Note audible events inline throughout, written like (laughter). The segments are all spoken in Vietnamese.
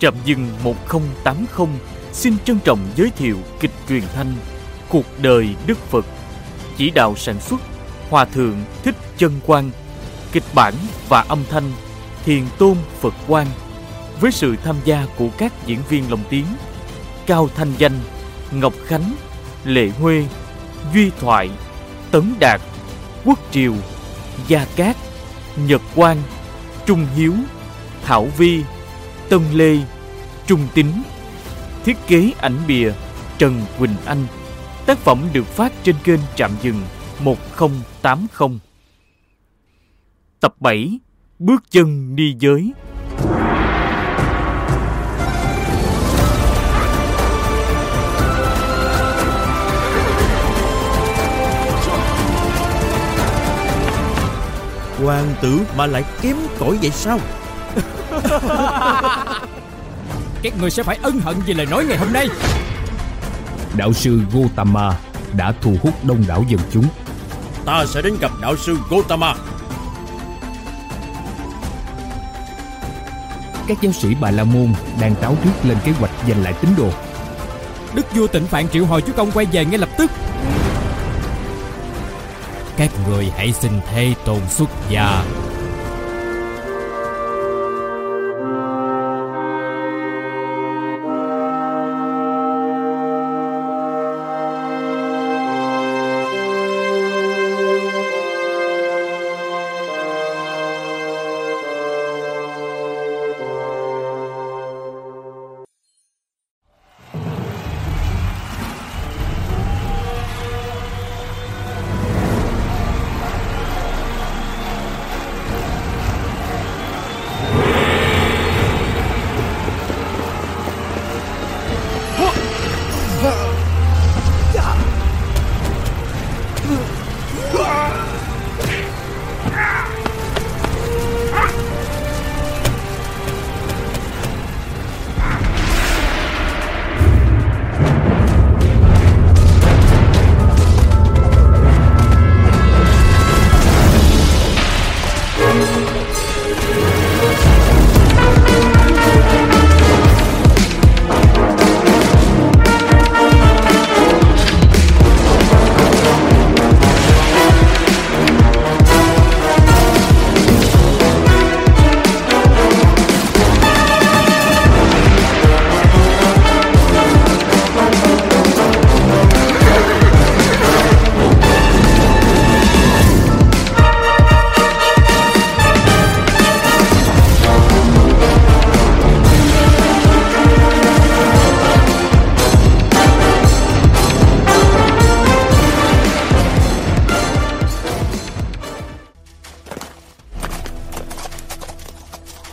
Trạm dừng 1080 xin trân trọng giới thiệu kịch truyền thanh Cuộc đời Đức Phật. Chỉ đạo sản xuất, Hòa Thượng Thích Chân Quang. Kịch bản và âm thanh, Thiền Tôn Phật Quang. Với sự tham gia của các diễn viên lồng tiếng, Cao Thanh Danh, Ngọc Khánh, Lệ Huê, Duy Thoại, Tấn Đạt, Quốc Triều, Gia Cát, Nhật Quang, Trung Hiếu, Thảo Vi Tân Lê, Trung Tín, Thiết kế ảnh bìa Trần Quỳnh Anh. Tác phẩm được phát trên kênh Trạm Dừng 1080 Tập 7 Bước chân đi giới. Hoàng tử mà lại kém cỏi vậy sao? Các người sẽ phải ân hận vì lời nói ngày hôm nay. Đạo sư Gotama đã thu hút đông đảo dân chúng. Ta sẽ đến gặp đạo sư Gotama Các giáo sĩ Bà La Môn đang tráo trước lên kế hoạch giành lại tín đồ. Đức vua tịnh phạn triệu hồi chúa công quay về ngay lập tức. Các người hãy xin thê tồn xuất gia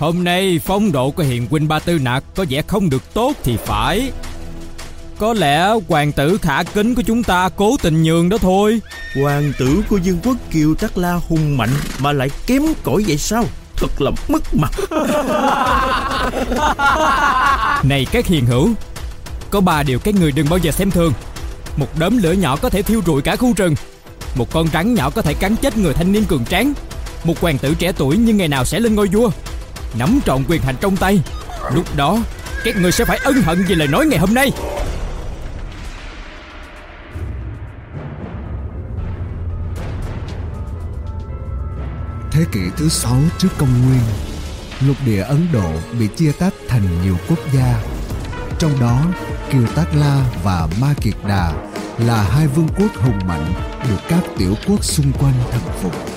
Hôm nay phong độ của hiền huynh Ba Tư Nặc có vẻ không được tốt thì phải. Có lẽ hoàng tử khả kính của chúng ta cố tình nhường đó thôi. Hoàng tử của dương quốc Kiều Tắc La hùng mạnh Mà lại kém cỏi vậy sao? Thật là mất mặt. (laughs) Này các hiền hữu Có ba điều các người đừng bao giờ xem thường. Một đốm lửa nhỏ có thể thiêu rụi cả khu rừng. Một con rắn nhỏ có thể cắn chết người thanh niên cường tráng. Một hoàng tử trẻ tuổi nhưng ngày nào sẽ lên ngôi vua Nắm trọn quyền hành trong tay. Lúc đó, Các người sẽ phải ân hận vì lời nói ngày hôm nay. Thế kỷ thứ sáu trước công nguyên, Lục địa Ấn Độ bị chia tách thành nhiều quốc gia. Trong đó, Kiều Tát La và Ma Kiệt Đà là hai vương quốc hùng mạnh được các tiểu quốc xung quanh thần phục.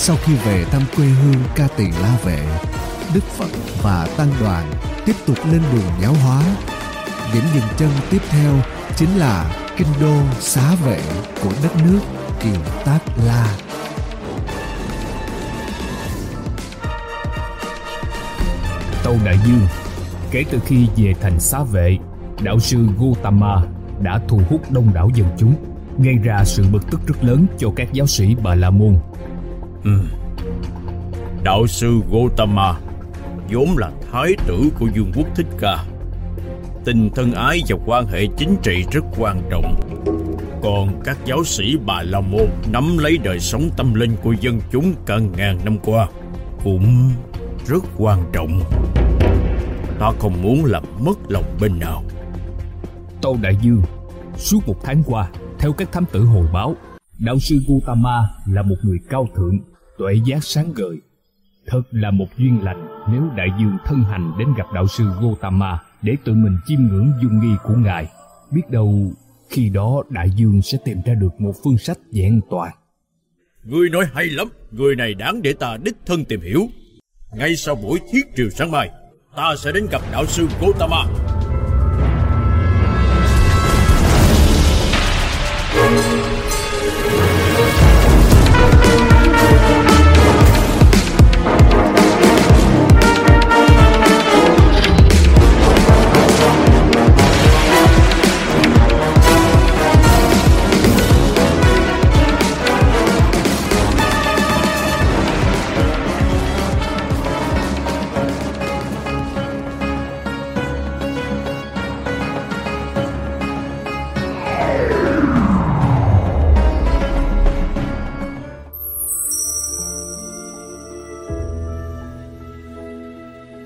Sau khi về thăm quê hương ca tiền La Vệ, Đức Phật và Tăng đoàn tiếp tục lên đường giáo hóa. Điểm dừng chân tiếp theo chính là kinh đô xá vệ của đất nước Kiều Tát La. Tâu Đại Dương Kể từ khi về thành xá vệ Đạo sư Gautama đã thu hút đông đảo dân chúng Gây ra sự bực tức rất lớn cho các giáo sĩ Bà La Môn ừ. Đạo sư Gotama vốn là thái tử của vương quốc Thích Ca. Tình thân ái và quan hệ chính trị rất quan trọng. Còn các giáo sĩ Bà La Môn nắm lấy đời sống tâm linh của dân chúng cả ngàn năm qua Cũng rất quan trọng. Ta không muốn làm mất lòng bên nào. Tâu Đại Dương, Suốt một tháng qua, Theo các thám tử hồi báo Đạo sư Gautama là một người cao thượng, Tuệ giác sáng ngời. Thật là một duyên lành Nếu Đại Dương thân hành đến gặp đạo sư Gautama Để tự mình chiêm ngưỡng dung nghi của ngài. Biết đâu, khi đó Đại Dương sẽ tìm ra được một phương sách vẹn toàn. Ngươi nói hay lắm, Người này đáng để ta đích thân tìm hiểu. Ngay sau buổi thiết triều sáng mai, Ta sẽ đến gặp đạo sư Gautama.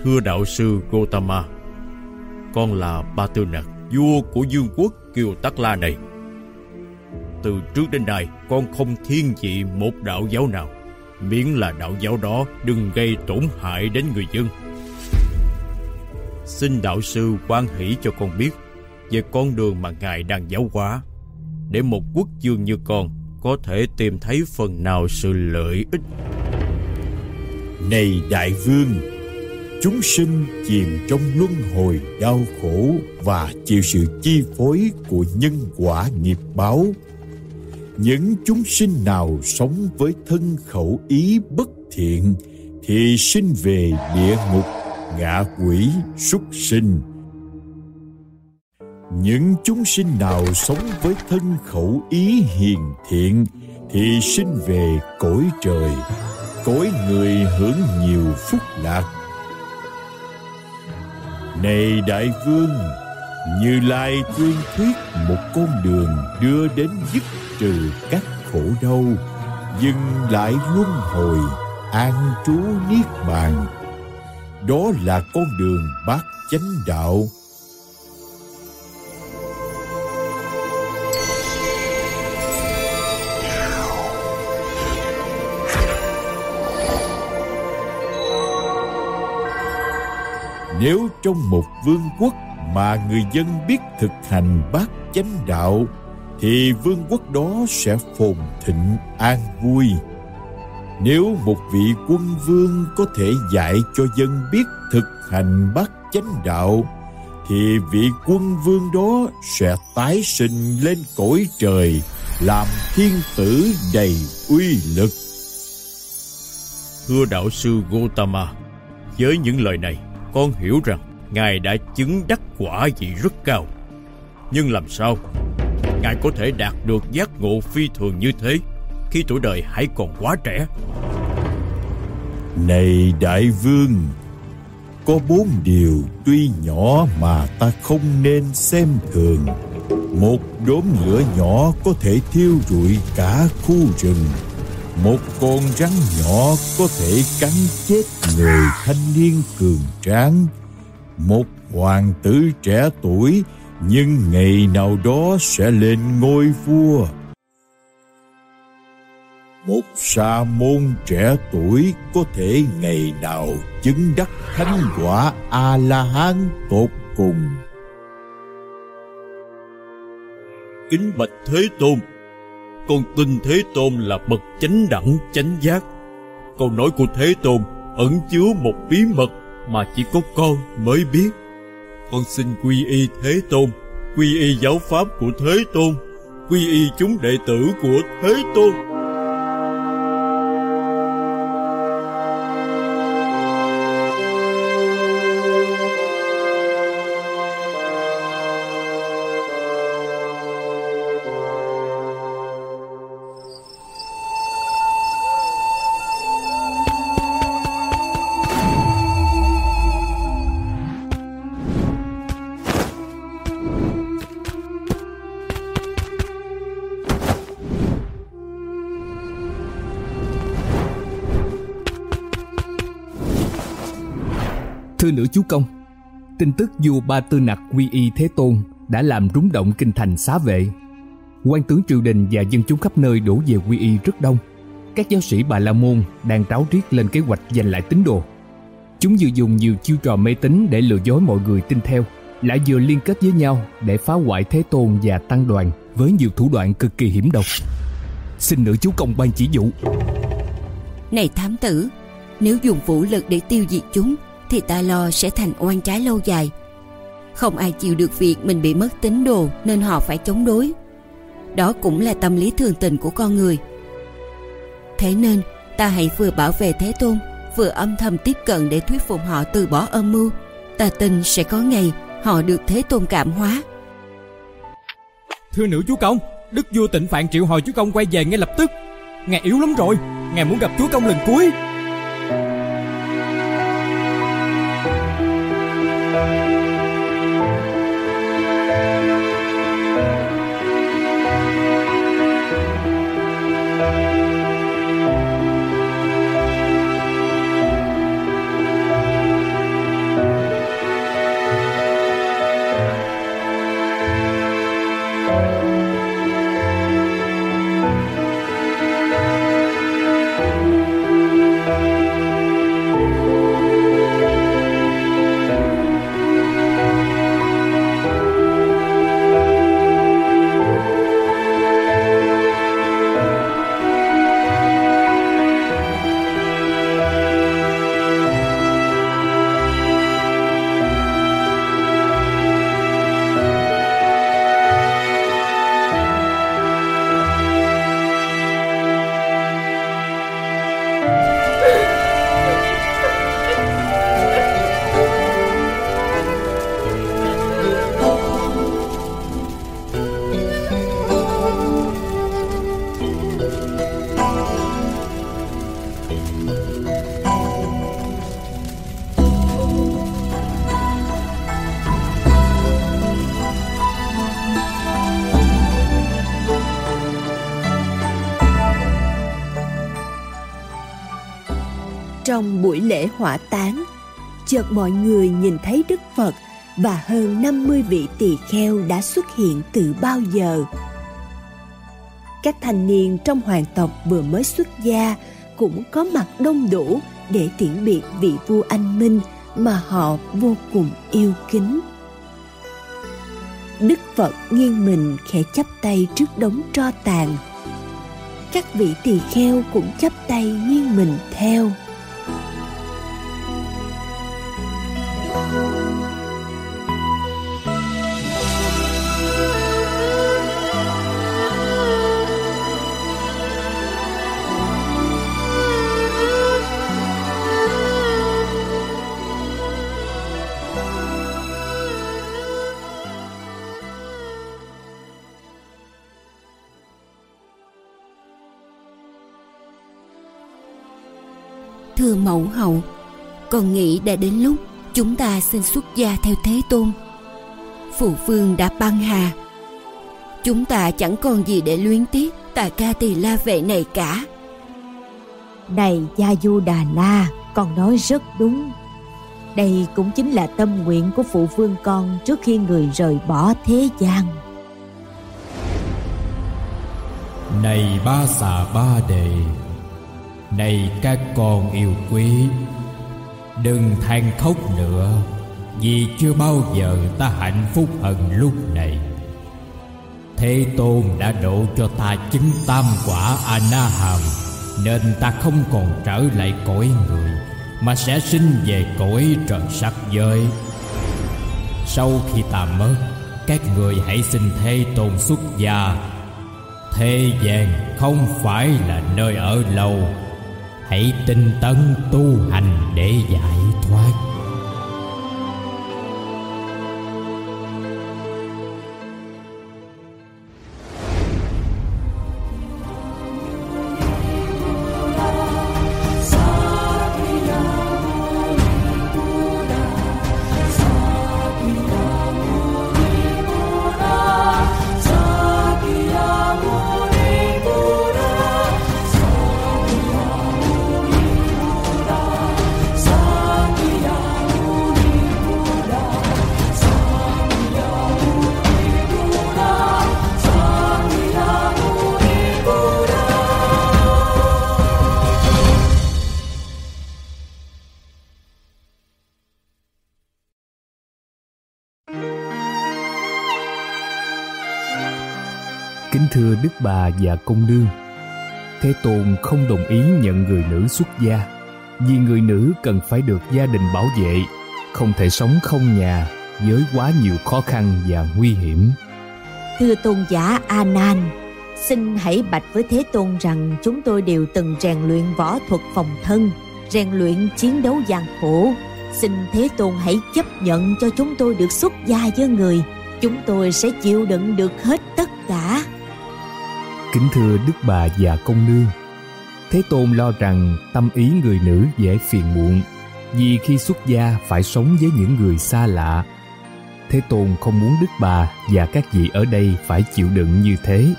Thưa đạo sư Gotama Con là Ba Tư Nặc Vua của vương quốc Kiều Tắc La này. Từ trước đến nay, Con không thiên vị một đạo giáo nào. Miễn là đạo giáo đó Đừng gây tổn hại đến người dân. Xin đạo sư quan hỷ cho con biết Về con đường mà Ngài đang giáo hóa, Để một quốc vương như con Có thể tìm thấy phần nào sự lợi ích. Này đại vương chúng sinh chìm trong luân hồi đau khổ và chịu sự chi phối của nhân quả nghiệp báo. Những chúng sinh nào sống với thân khẩu ý bất thiện thì sinh về địa ngục, ngạ quỷ, súc sinh. Những chúng sinh nào sống với thân khẩu ý hiền thiện thì sinh về cõi trời. Cõi người hưởng nhiều phúc lạc này đại vương, như lai tuyên thuyết một con đường đưa đến dứt trừ các khổ đau, dừng lại luân hồi, an trú niết bàn. Đó là con đường bát chánh đạo nếu trong một vương quốc mà người dân biết thực hành bát chánh đạo, thì vương quốc đó sẽ phồn thịnh, an vui. Nếu một vị quân vương có thể dạy cho dân biết thực hành bát chánh đạo, thì vị quân vương đó sẽ tái sinh lên cõi trời, làm thiên tử đầy uy lực. Thưa đạo sư Gotama với những lời này con hiểu rằng Ngài đã chứng đắc quả vị rất cao. Nhưng làm sao Ngài có thể đạt được giác ngộ phi thường như thế khi tuổi đời hãy còn quá trẻ? Này đại vương, có bốn điều tuy nhỏ mà ta không nên xem thường. Một đốm lửa nhỏ có thể thiêu rụi cả khu rừng. Một con rắn nhỏ có thể cắn chết người thanh niên cường tráng. Một hoàng tử trẻ tuổi, nhưng ngày nào đó sẽ lên ngôi vua. Một sa môn trẻ tuổi có thể ngày nào chứng đắc thánh quả a la hán tột cùng. Kính bạch thế tôn con tin thế tôn là bậc chánh đẳng chánh giác câu nói của thế tôn ẩn chứa một bí mật mà chỉ có con mới biết. Con xin quy y Thế Tôn, quy y giáo pháp của Thế Tôn, quy y chúng đệ tử của Thế Tôn. Thưa nữ chú công tin tức vua Ba Tư Nặc quy y Thế Tôn đã làm rúng động kinh thành xá vệ. quan tướng triều đình và dân chúng khắp nơi đổ về quy y rất đông. Các giáo sĩ Bà La Môn đang ráo riết lên kế hoạch giành lại tín đồ. Chúng vừa dùng nhiều chiêu trò mê tín để lừa dối mọi người tin theo, lại vừa liên kết với nhau để phá hoại Thế Tôn và tăng đoàn với nhiều thủ đoạn cực kỳ hiểm độc. Xin nữ chú công ban chỉ dụ. Này thám tử, nếu dùng vũ lực để tiêu diệt chúng thì ta lo sẽ thành oan trái lâu dài. Không ai chịu được việc mình bị mất tín đồ nên họ phải chống đối. Đó cũng là tâm lý thường tình của con người. Thế nên ta hãy vừa bảo vệ Thế Tôn vừa âm thầm tiếp cận để thuyết phục họ từ bỏ âm mưu. Ta tin sẽ có ngày họ được Thế Tôn cảm hóa. Thưa nữ chúa công, Đức vua tịnh phạn triệu hồi chúa công quay về ngay lập tức. Ngài yếu lắm rồi, ngài muốn gặp chúa công lần cuối. Trong buổi lễ hỏa táng, chợt mọi người nhìn thấy Đức Phật và hơn 50 vị tỳ kheo đã xuất hiện từ bao giờ. Các thanh niên trong hoàng tộc vừa mới xuất gia cũng có mặt đông đủ để tiễn biệt vị vua anh minh mà họ vô cùng yêu kính. Đức Phật nghiêng mình khẽ chắp tay trước đống tro tàn. Các vị tỳ kheo cũng chắp tay nghiêng mình theo. Con nghĩ đã đến lúc chúng ta xin xuất gia theo Thế Tôn. Phụ vương đã băng hà. Chúng ta chẳng còn gì để luyến tiếc tà ca tỳ la vệ này cả. Này Gia Du Đà La, con nói rất đúng. Đây cũng chính là tâm nguyện của phụ vương con trước khi người rời bỏ thế gian. Này ba xà ba đề Này các con yêu quý Đừng than khóc nữa, Vì chưa bao giờ ta hạnh phúc hơn lúc này. Thế Tôn đã độ cho ta chứng tam quả A-na-hàm, Nên ta không còn trở lại cõi người, Mà sẽ sinh về cõi trời sắc giới. Sau khi ta mất, Các người hãy xin Thế Tôn xuất gia. Thế gian không phải là nơi ở lâu Hãy tinh tấn tu hành để giải thoát. Thưa Đức Bà và Công Nương. Thế Tôn không đồng ý nhận người nữ xuất gia, vì người nữ cần phải được gia đình bảo vệ, không thể sống không nhà với quá nhiều khó khăn và nguy hiểm. Thưa tôn giả a nan xin hãy bạch với thế tôn rằng chúng tôi đều từng rèn luyện võ thuật phòng thân, rèn luyện chiến đấu gian khổ. Xin thế tôn hãy chấp nhận cho chúng tôi được xuất gia với người, chúng tôi sẽ chịu đựng được hết tất cả kính thưa đức bà và công nương. Thế tôn lo rằng tâm ý người nữ dễ phiền muộn, vì khi xuất gia phải sống với những người xa lạ. Thế tôn không muốn đức bà và các vị ở đây phải chịu đựng như thế.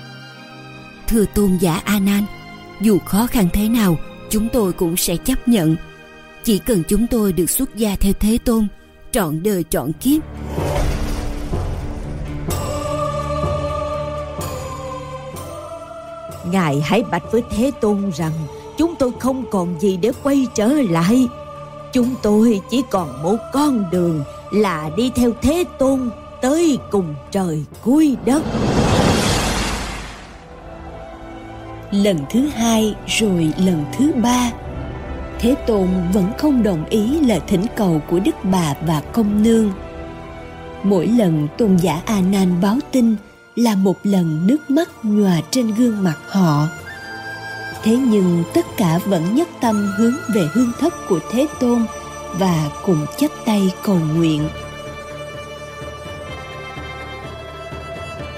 Thưa tôn giả a nan dù khó khăn thế nào, chúng tôi cũng sẽ chấp nhận. Chỉ cần chúng tôi được xuất gia theo thế tôn, trọn đời trọn kiếp. Ngài hãy bạch với thế tôn rằng, chúng tôi không còn gì để quay trở lại. Chúng tôi chỉ còn một con đường là đi theo thế tôn tới cùng trời cuối đất. Lần thứ hai rồi lần thứ ba, thế tôn vẫn không đồng ý lời thỉnh cầu của đức bà và công nương. Mỗi lần tôn giả a nan báo tin là một lần nước mắt nhòa trên gương mặt họ. Thế nhưng tất cả vẫn nhất tâm hướng về hương thất của thế tôn và cùng chắp tay cầu nguyện.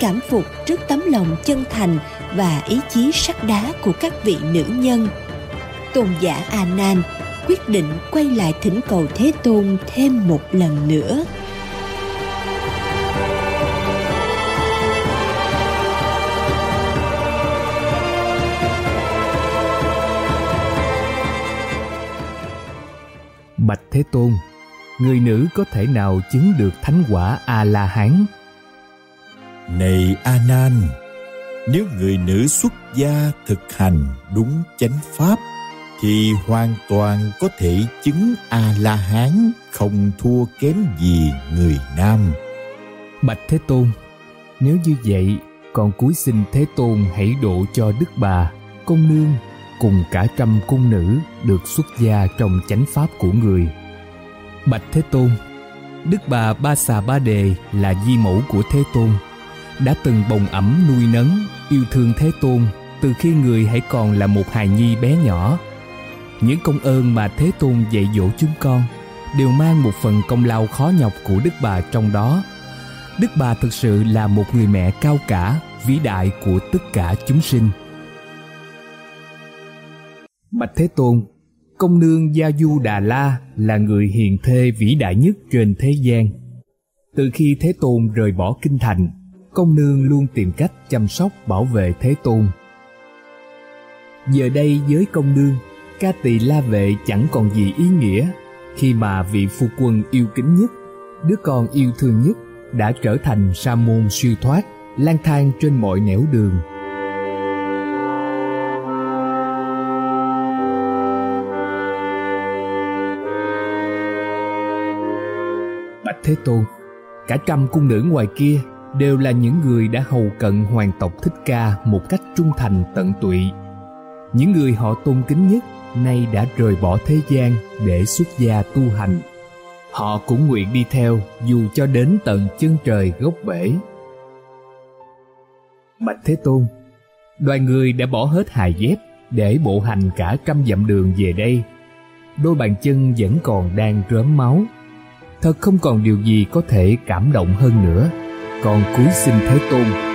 Cảm phục trước tấm lòng chân thành và ý chí sắt đá của các vị nữ nhân, tôn giả a nan quyết định quay lại thỉnh cầu thế tôn thêm một lần nữa. Thế Tôn, người nữ có thể nào chứng được thánh quả A-la-hán? Này A Nan, nếu người nữ xuất gia thực hành đúng chánh pháp thì hoàn toàn có thể chứng A La Hán không thua kém gì người nam. Bạch Thế Tôn, nếu như vậy, còn cúi xin Thế Tôn hãy độ cho Đức Bà, công nương cùng cả trăm cung nữ được xuất gia trong chánh pháp của người. Bạch Thế Tôn, Đức bà Ba Xà Ba Đề là di mẫu của Thế Tôn, đã từng bồng ẩm nuôi nấng, yêu thương Thế Tôn từ khi người hãy còn là một hài nhi bé nhỏ. Những công ơn mà Thế Tôn dạy dỗ chúng con đều mang một phần công lao khó nhọc của Đức bà trong đó. Đức bà thực sự là một người mẹ cao cả, vĩ đại của tất cả chúng sinh. Bạch Thế Tôn, công nương Gia Du Đà La là người hiền thê vĩ đại nhất trên thế gian. Từ khi Thế Tôn rời bỏ kinh thành, công nương luôn tìm cách chăm sóc bảo vệ Thế Tôn. Giờ đây với công nương, ca tỳ la vệ chẳng còn gì ý nghĩa khi mà vị phu quân yêu kính nhất, đứa con yêu thương nhất đã trở thành sa môn siêu thoát, lang thang trên mọi nẻo đường Thế Tôn Cả trăm cung nữ ngoài kia đều là những người đã hầu cận hoàng tộc Thích Ca một cách trung thành tận tụy. Những người họ tôn kính nhất nay đã rời bỏ thế gian để xuất gia tu hành. Họ cũng nguyện đi theo dù cho đến tận chân trời gốc bể. Bạch Thế Tôn, Đoàn người đã bỏ hết hài dép để bộ hành cả trăm dặm đường về đây. Đôi bàn chân vẫn còn đang rớm máu thật không còn điều gì có thể cảm động hơn nữa. Còn cúi xin thế tôn.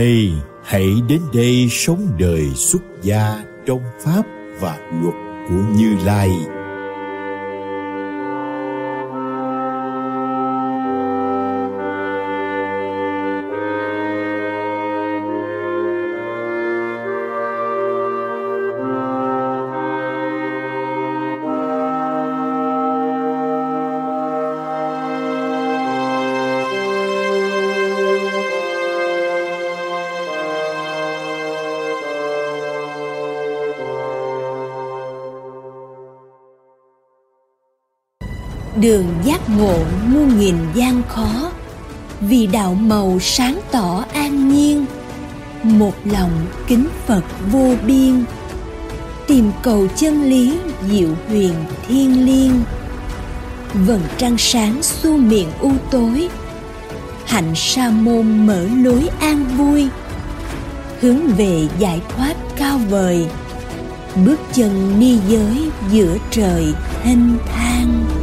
Thầy, hãy đến đây sống đời xuất gia trong pháp và luật của Như Lai. Đường giác ngộ muôn nghìn gian khó, vì đạo màu sáng tỏ an nhiên, một lòng kính phật vô biên. Tìm cầu chân lý diệu huyền thiên liêng. Vầng trăng sáng xua miệng u tối, hạnh sa môn mở lối an vui. Hướng về giải thoát cao vời, bước chân ni giới giữa trời thênh thang.